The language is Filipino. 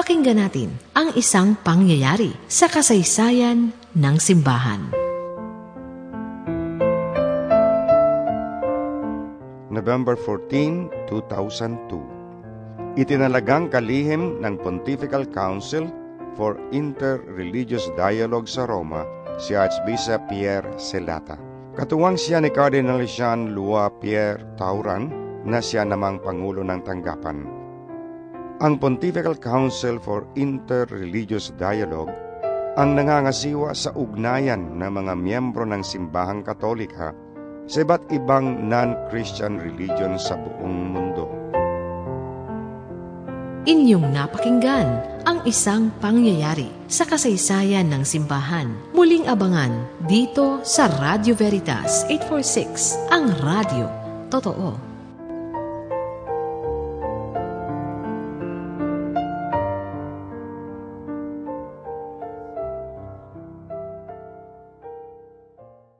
Pakinggan natin ang isang pangyayari sa kasaysayan ng simbahan. November 14, 2002 Itinalagang kalihim ng Pontifical Council for Inter-Religious Dialogue sa Roma si Archbishop Pierre Celata. Katuwang siya ni Cardinal Jean-Louis Pierre Tauran na siya namang Pangulo ng Tanggapan. Ang Pontifical Council for Inter-Religious Dialogue ang nangangasiwa sa ugnayan ng mga miyembro ng simbahang katolika sa iba't ibang non-Christian religion sa buong mundo. Inyong napakinggan ang isang pangyayari sa kasaysayan ng simbahan. Muling abangan dito sa Radio Veritas 846, ang radio. Totoo.